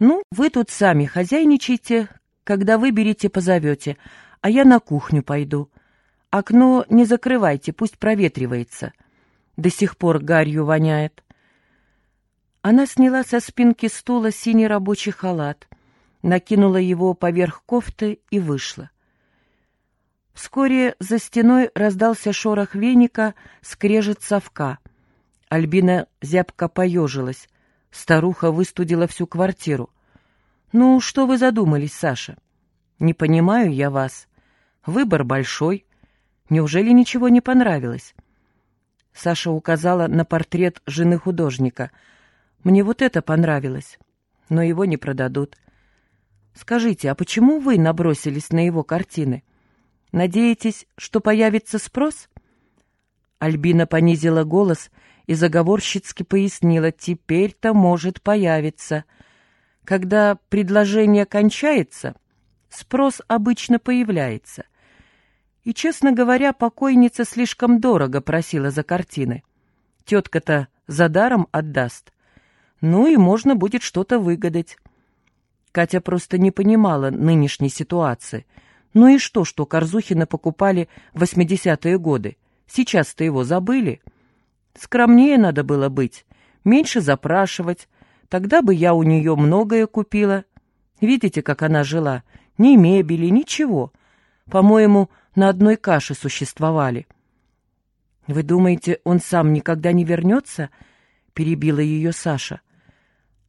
«Ну, вы тут сами хозяйничайте, когда выберете, позовете, а я на кухню пойду. Окно не закрывайте, пусть проветривается. До сих пор гарью воняет». Она сняла со спинки стула синий рабочий халат, накинула его поверх кофты и вышла. Вскоре за стеной раздался шорох веника, скрежет совка. Альбина зябко поежилась. Старуха выстудила всю квартиру. «Ну, что вы задумались, Саша?» «Не понимаю я вас. Выбор большой. Неужели ничего не понравилось?» Саша указала на портрет жены художника. «Мне вот это понравилось, но его не продадут. Скажите, а почему вы набросились на его картины? Надеетесь, что появится спрос?» Альбина понизила голос и заговорщицки пояснила, «Теперь-то может появиться. Когда предложение кончается, спрос обычно появляется. И, честно говоря, покойница слишком дорого просила за картины. Тетка-то за даром отдаст. Ну и можно будет что-то выгадать». Катя просто не понимала нынешней ситуации. Ну и что, что Корзухина покупали в 80-е годы? Сейчас-то его забыли. Скромнее надо было быть, меньше запрашивать. Тогда бы я у нее многое купила. Видите, как она жила? Ни мебели, ничего. По-моему, на одной каше существовали. «Вы думаете, он сам никогда не вернется?» — перебила ее Саша.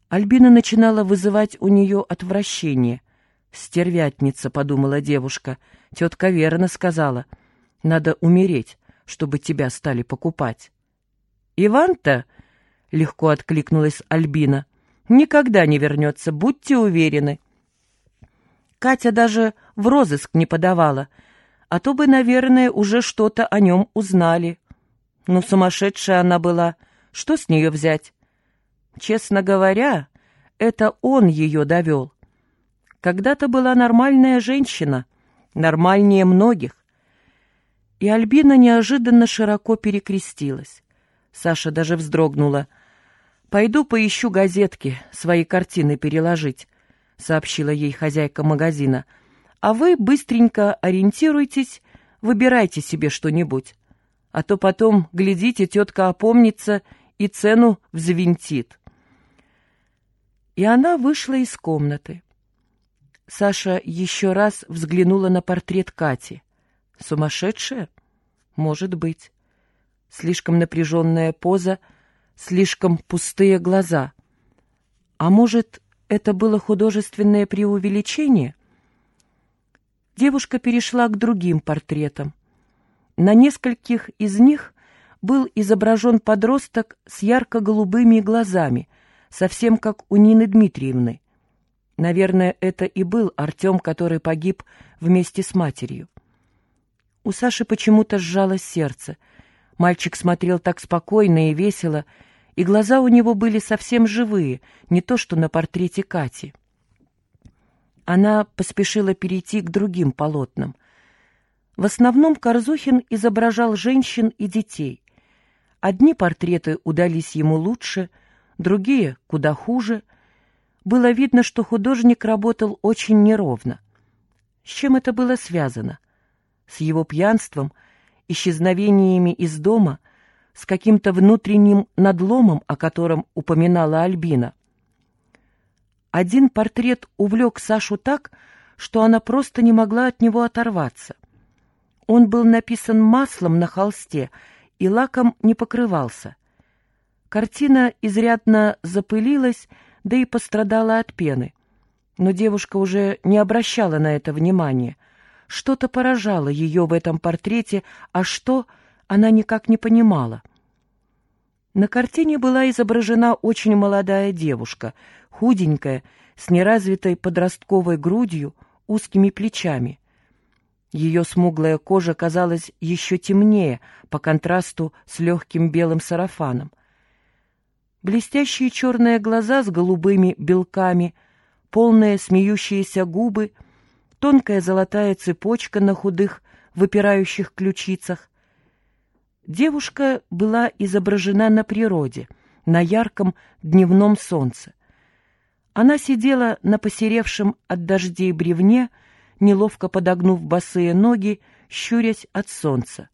Альбина начинала вызывать у нее отвращение. «Стервятница», — подумала девушка. Тетка верно сказала. «Надо умереть, чтобы тебя стали покупать». «Иван-то», — легко откликнулась Альбина, — «никогда не вернется, будьте уверены». Катя даже в розыск не подавала, а то бы, наверное, уже что-то о нем узнали. Ну, сумасшедшая она была, что с нее взять? Честно говоря, это он ее довел. Когда-то была нормальная женщина, нормальнее многих. И Альбина неожиданно широко перекрестилась. Саша даже вздрогнула. «Пойду поищу газетки, свои картины переложить», — сообщила ей хозяйка магазина. «А вы быстренько ориентируйтесь, выбирайте себе что-нибудь. А то потом, глядите, тетка опомнится и цену взвинтит» и она вышла из комнаты. Саша еще раз взглянула на портрет Кати. Сумасшедшая? Может быть. Слишком напряженная поза, слишком пустые глаза. А может, это было художественное преувеличение? Девушка перешла к другим портретам. На нескольких из них был изображен подросток с ярко-голубыми глазами — совсем как у Нины Дмитриевны. Наверное, это и был Артем, который погиб вместе с матерью. У Саши почему-то сжалось сердце. Мальчик смотрел так спокойно и весело, и глаза у него были совсем живые, не то что на портрете Кати. Она поспешила перейти к другим полотнам. В основном Корзухин изображал женщин и детей. Одни портреты удались ему лучше — другие куда хуже. Было видно, что художник работал очень неровно. С чем это было связано? С его пьянством, исчезновениями из дома, с каким-то внутренним надломом, о котором упоминала Альбина. Один портрет увлек Сашу так, что она просто не могла от него оторваться. Он был написан маслом на холсте и лаком не покрывался. Картина изрядно запылилась, да и пострадала от пены. Но девушка уже не обращала на это внимания. Что-то поражало ее в этом портрете, а что она никак не понимала. На картине была изображена очень молодая девушка, худенькая, с неразвитой подростковой грудью, узкими плечами. Ее смуглая кожа казалась еще темнее по контрасту с легким белым сарафаном блестящие черные глаза с голубыми белками, полные смеющиеся губы, тонкая золотая цепочка на худых, выпирающих ключицах. Девушка была изображена на природе, на ярком дневном солнце. Она сидела на посеревшем от дождей бревне, неловко подогнув босые ноги, щурясь от солнца.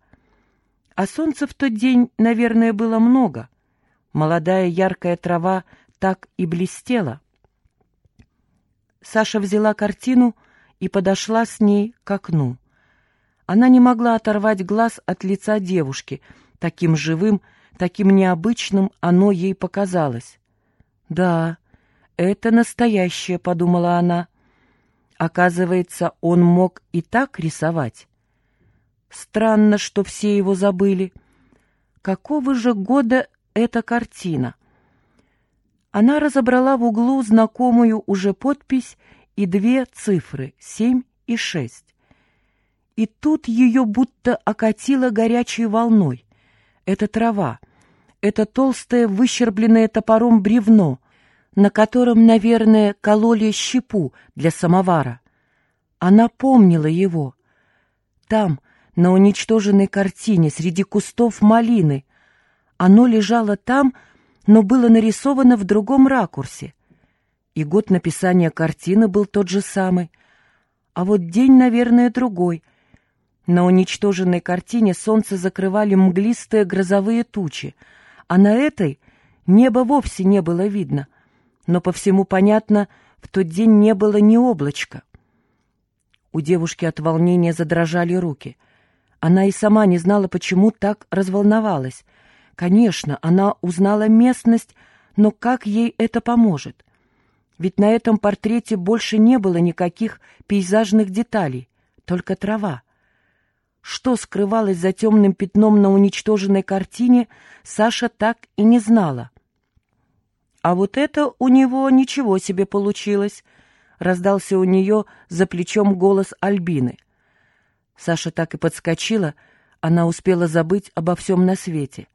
А солнца в тот день, наверное, было много. Молодая яркая трава так и блестела. Саша взяла картину и подошла с ней к окну. Она не могла оторвать глаз от лица девушки, таким живым, таким необычным оно ей показалось. «Да, это настоящее», — подумала она. Оказывается, он мог и так рисовать. Странно, что все его забыли. Какого же года эта картина? Она разобрала в углу знакомую уже подпись и две цифры — семь и шесть. И тут ее будто окатило горячей волной. Это трава, это толстое выщербленное топором бревно, на котором, наверное, кололи щепу для самовара. Она помнила его. Там, на уничтоженной картине среди кустов малины. Оно лежало там, но было нарисовано в другом ракурсе. И год написания картины был тот же самый, а вот день, наверное, другой. На уничтоженной картине солнце закрывали мглистые грозовые тучи, а на этой небо вовсе не было видно, но по всему понятно, в тот день не было ни облачка. У девушки от волнения задрожали руки — она и сама не знала, почему так разволновалась. Конечно, она узнала местность, но как ей это поможет? Ведь на этом портрете больше не было никаких пейзажных деталей, только трава. Что скрывалось за темным пятном на уничтоженной картине, Саша так и не знала. «А вот это у него ничего себе получилось», — раздался у нее за плечом голос Альбины — Саша так и подскочила, она успела забыть обо всем на свете.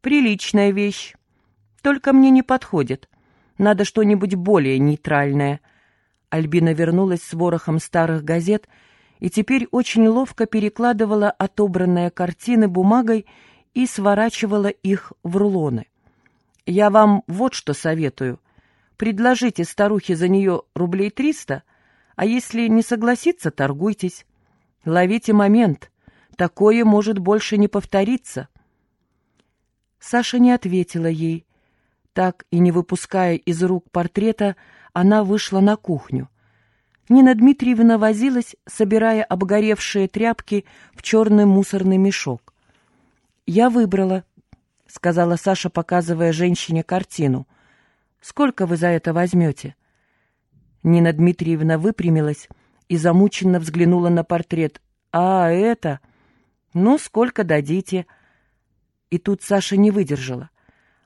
«Приличная вещь. Только мне не подходит. Надо что-нибудь более нейтральное». Альбина вернулась с ворохом старых газет и теперь очень ловко перекладывала отобранные картины бумагой и сворачивала их в рулоны. «Я вам вот что советую. Предложите старухе за нее рублей триста, а если не согласится, торгуйтесь». Ловите момент. Такое может больше не повториться. Саша не ответила ей. Так и не выпуская из рук портрета, она вышла на кухню. Нина Дмитриевна возилась, собирая обгоревшие тряпки в черный мусорный мешок. «Я выбрала», — сказала Саша, показывая женщине картину. «Сколько вы за это возьмете?» Нина Дмитриевна выпрямилась, и замученно взглянула на портрет. «А, это? Ну, сколько дадите?» И тут Саша не выдержала.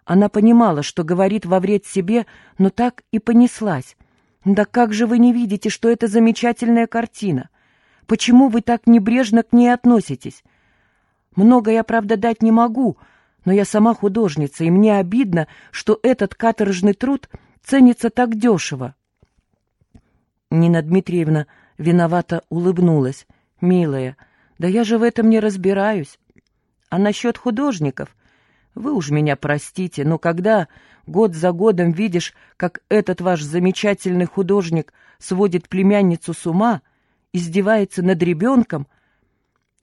Она понимала, что говорит во вред себе, но так и понеслась. «Да как же вы не видите, что это замечательная картина? Почему вы так небрежно к ней относитесь? Много я, правда, дать не могу, но я сама художница, и мне обидно, что этот каторжный труд ценится так дешево». Нина Дмитриевна виновато улыбнулась. «Милая, да я же в этом не разбираюсь. А насчет художников? Вы уж меня простите, но когда год за годом видишь, как этот ваш замечательный художник сводит племянницу с ума, издевается над ребенком...»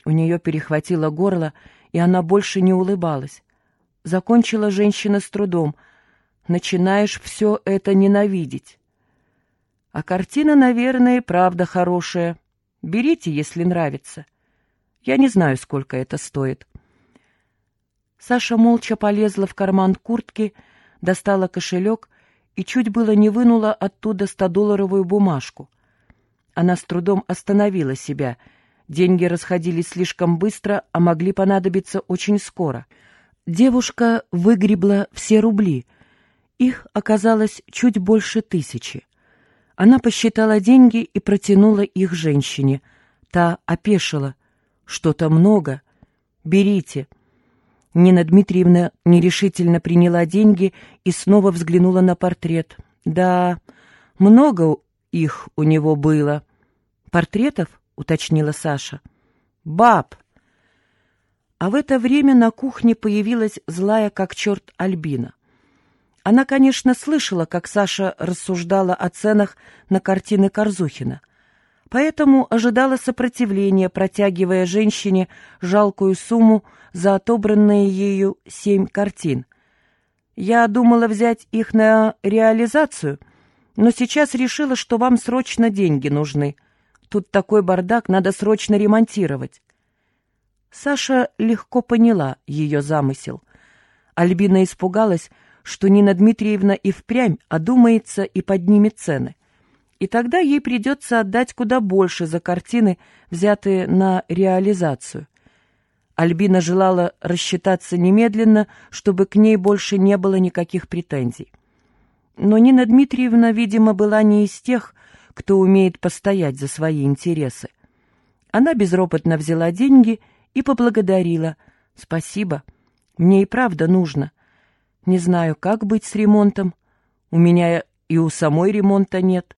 У нее перехватило горло, и она больше не улыбалась. Закончила женщина с трудом. «Начинаешь все это ненавидеть». А картина, наверное, правда хорошая. Берите, если нравится. Я не знаю, сколько это стоит. Саша молча полезла в карман куртки, достала кошелек и чуть было не вынула оттуда стодолларовую бумажку. Она с трудом остановила себя. Деньги расходились слишком быстро, а могли понадобиться очень скоро. Девушка выгребла все рубли. Их оказалось чуть больше тысячи. Она посчитала деньги и протянула их женщине. Та опешила. «Что-то много. Берите». Нина Дмитриевна нерешительно приняла деньги и снова взглянула на портрет. «Да, много их у него было». «Портретов?» — уточнила Саша. «Баб!» А в это время на кухне появилась злая, как черт, Альбина. Она, конечно, слышала, как Саша рассуждала о ценах на картины Корзухина, поэтому ожидала сопротивления, протягивая женщине жалкую сумму за отобранные ею семь картин. «Я думала взять их на реализацию, но сейчас решила, что вам срочно деньги нужны. Тут такой бардак, надо срочно ремонтировать». Саша легко поняла ее замысел. Альбина испугалась, что Нина Дмитриевна и впрямь одумается и поднимет цены. И тогда ей придется отдать куда больше за картины, взятые на реализацию. Альбина желала рассчитаться немедленно, чтобы к ней больше не было никаких претензий. Но Нина Дмитриевна, видимо, была не из тех, кто умеет постоять за свои интересы. Она безропотно взяла деньги и поблагодарила. «Спасибо. Мне и правда нужно. Не знаю, как быть с ремонтом. У меня и у самой ремонта нет.